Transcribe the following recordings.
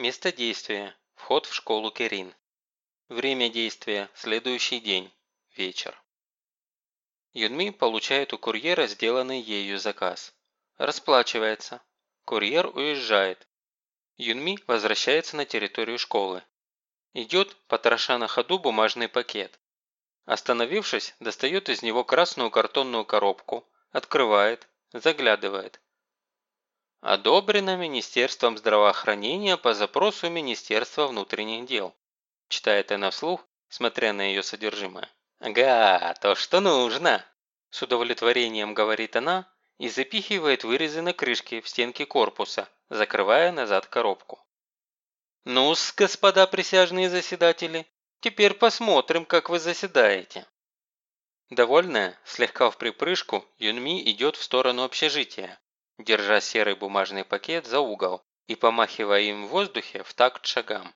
Место действия. Вход в школу Керин. Время действия. Следующий день. Вечер. Юнми получает у курьера сделанный ею заказ. Расплачивается. Курьер уезжает. Юнми возвращается на территорию школы. Идет, потроша на ходу бумажный пакет. Остановившись, достает из него красную картонную коробку, открывает, заглядывает. Одобрено Министерством здравоохранения по запросу Министерства внутренних дел. Читает она вслух, смотря на ее содержимое. «Ага, то, что нужно!» С удовлетворением говорит она и запихивает вырезы на крышке в стенки корпуса, закрывая назад коробку. ну господа присяжные заседатели, теперь посмотрим, как вы заседаете». Довольная, слегка в припрыжку, Юнми идет в сторону общежития, держа серый бумажный пакет за угол и помахивая им в воздухе в такт шагам.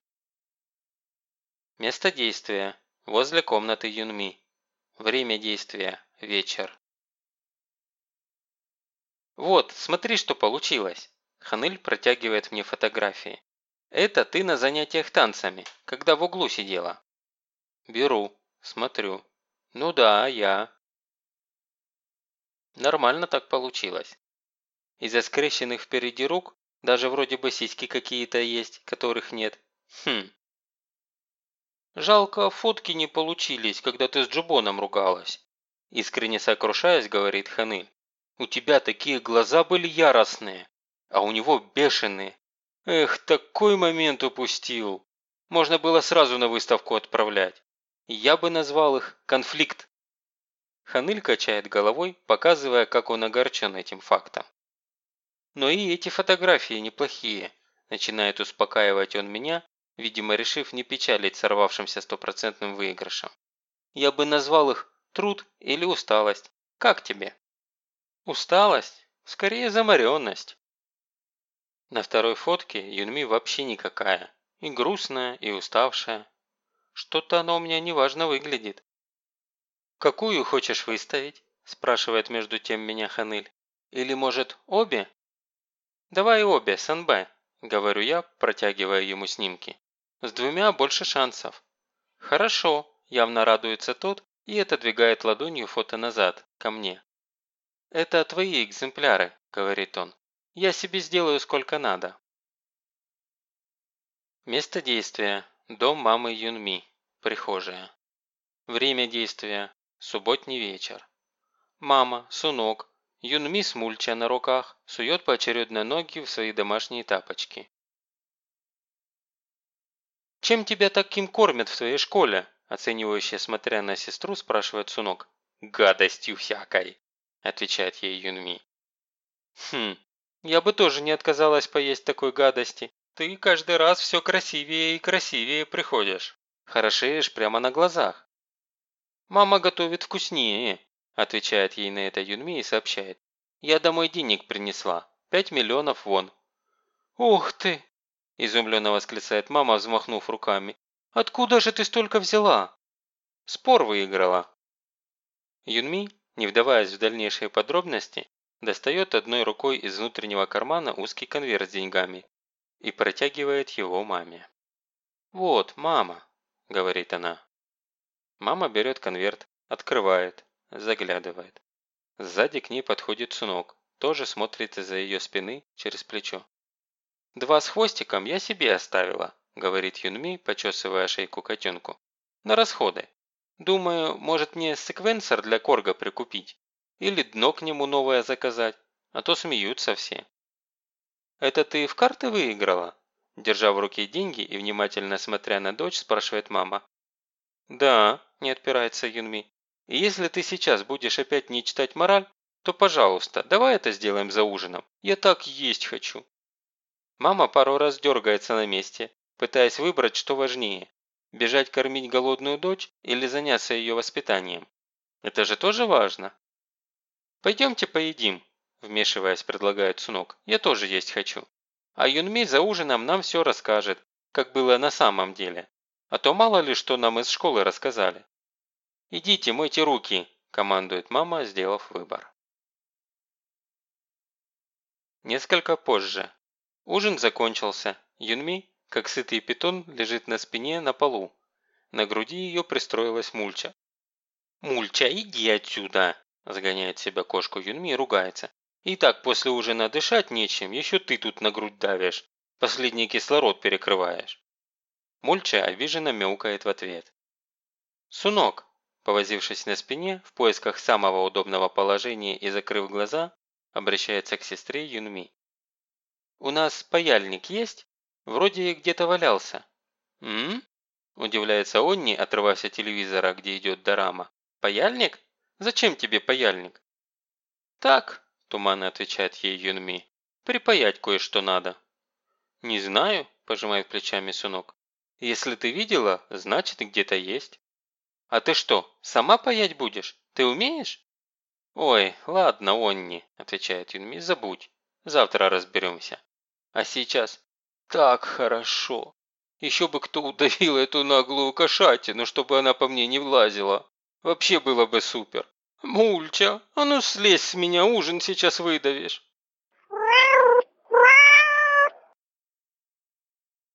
Место действия – возле комнаты Юнми. Время действия – вечер. «Вот, смотри, что получилось!» Ханыль протягивает мне фотографии. «Это ты на занятиях танцами, когда в углу сидела». Беру, смотрю. Ну да, я. Нормально так получилось. Из-за скрещенных впереди рук даже вроде бы сиськи какие-то есть, которых нет. Хм. Жалко, фотки не получились, когда ты с Джубоном ругалась. Искренне сокрушаясь, говорит Ханыль. У тебя такие глаза были яростные, а у него бешеные. Эх, такой момент упустил. Можно было сразу на выставку отправлять. Я бы назвал их конфликт. Ханыль качает головой, показывая, как он огорчен этим фактом. Но и эти фотографии неплохие. Начинает успокаивать он меня, видимо, решив не печалить сорвавшимся стопроцентным выигрышем. Я бы назвал их труд или усталость. Как тебе? Усталость? Скорее заморенность. На второй фотке Юнми вообще никакая. И грустная, и уставшая. Что-то оно у меня неважно выглядит. «Какую хочешь выставить?» – спрашивает между тем меня Ханыль. «Или, может, обе?» «Давай обе, Санбэ», – говорю я, протягивая ему снимки. «С двумя больше шансов». «Хорошо», – явно радуется тот и отодвигает ладонью фото назад, ко мне. «Это твои экземпляры», – говорит он. «Я себе сделаю сколько надо». Место действия. Дом мамы Юнми. Прихожая. Время действия. Субботний вечер. Мама, Сунок, Юнми с мульча на руках сует поочередно ноги в свои домашние тапочки. «Чем тебя таким кормят в твоей школе?» оценивающе смотря на сестру, спрашивает Сунок. «Гадостью всякой», отвечает ей Юнми. «Хм, я бы тоже не отказалась поесть такой гадости. Ты каждый раз все красивее и красивее приходишь. Хорошеешь прямо на глазах. «Мама готовит вкуснее», – отвечает ей на это Юнми и сообщает. «Я домой денег принесла. Пять миллионов вон». «Ух ты!» – изумленно восклицает мама, взмахнув руками. «Откуда же ты столько взяла?» «Спор выиграла». Юнми, не вдаваясь в дальнейшие подробности, достает одной рукой из внутреннего кармана узкий конверт с деньгами и протягивает его маме. «Вот, мама», – говорит она. Мама берет конверт, открывает, заглядывает. Сзади к ней подходит Сунок, тоже смотрит из-за ее спины через плечо. «Два с хвостиком я себе оставила», – говорит Юнми, почесывая шейку котенку. «На расходы. Думаю, может мне секвенсор для корга прикупить? Или дно к нему новое заказать? А то смеются все». «Это ты в карты выиграла?» Держа в руке деньги и внимательно смотря на дочь, спрашивает мама. «Да», – не отпирается Юнми. «И если ты сейчас будешь опять не читать мораль, то, пожалуйста, давай это сделаем за ужином. Я так есть хочу». Мама пару раз дергается на месте, пытаясь выбрать, что важнее – бежать кормить голодную дочь или заняться ее воспитанием. Это же тоже важно. «Пойдемте поедим», Вмешиваясь, предлагает Сунок. «Я тоже есть хочу. А Юнми за ужином нам все расскажет, как было на самом деле. А то мало ли что нам из школы рассказали». «Идите, мойте руки», – командует мама, сделав выбор. Несколько позже. Ужин закончился. Юнми, как сытый питон лежит на спине на полу. На груди ее пристроилась Мульча. «Мульча, иди отсюда!» – загоняет себя кошку Юнми и ругается. «И так после ужина дышать нечем, еще ты тут на грудь давишь. Последний кислород перекрываешь». Мульча обиженно мяукает в ответ. «Сунок!» – повозившись на спине, в поисках самого удобного положения и закрыв глаза, обращается к сестре Юнми. «У нас паяльник есть? Вроде где-то валялся». «М?», Удивляется Онни, отрываясь от телевизора, где идет дорама. «Паяльник? Зачем тебе паяльник?» «Так», – туманно отвечает ей Юнми. «Припаять кое-что надо». «Не знаю», – пожимает плечами Сунок. «Если ты видела, значит где-то есть». «А ты что, сама паять будешь? Ты умеешь?» «Ой, ладно, Онни», – отвечает Юнми, – «забудь. Завтра разберемся. А сейчас...» «Так хорошо. Еще бы кто удавил эту наглую кошатину, чтобы она по мне не влазила. Вообще было бы супер. Мульча, а ну слезь с меня, ужин сейчас выдавишь.